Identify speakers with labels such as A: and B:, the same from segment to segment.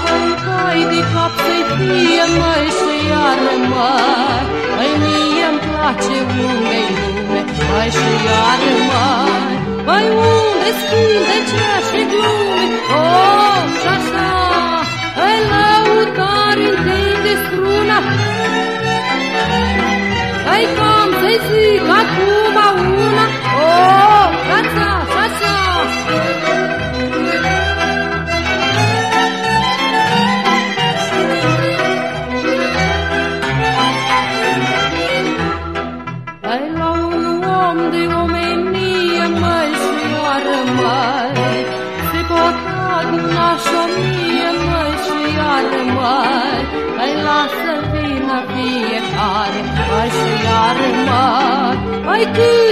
A: apă-i de cap să-i fie mai și iară mai Păi mie-mi place unde-i lume, mai și iară mai Păi unde schimbe cea și glume, oh, om și așa Păi lăutare întinde struna ai cam să-i zic acum din așa mie mai șioară mai Ai lasă vină fiecare mai șioară mai Ai când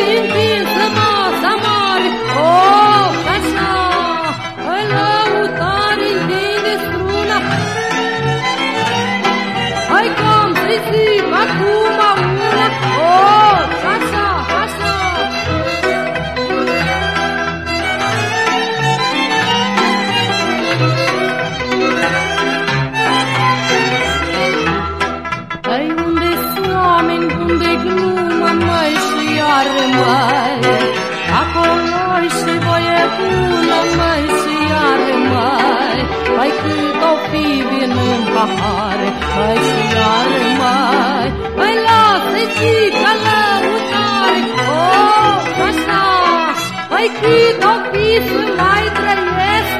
A: glumă mai și iară mai Acolo și băietună mai și iară mai Hai cât o fi vin în pahare mai și iară mai Mai lasă cica lăutare Oh, așa. Hai cât o fi să mai trăiesc.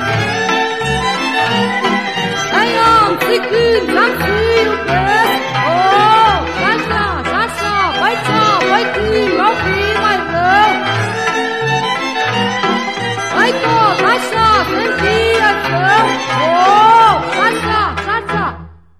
A: Ai am să cânt, am să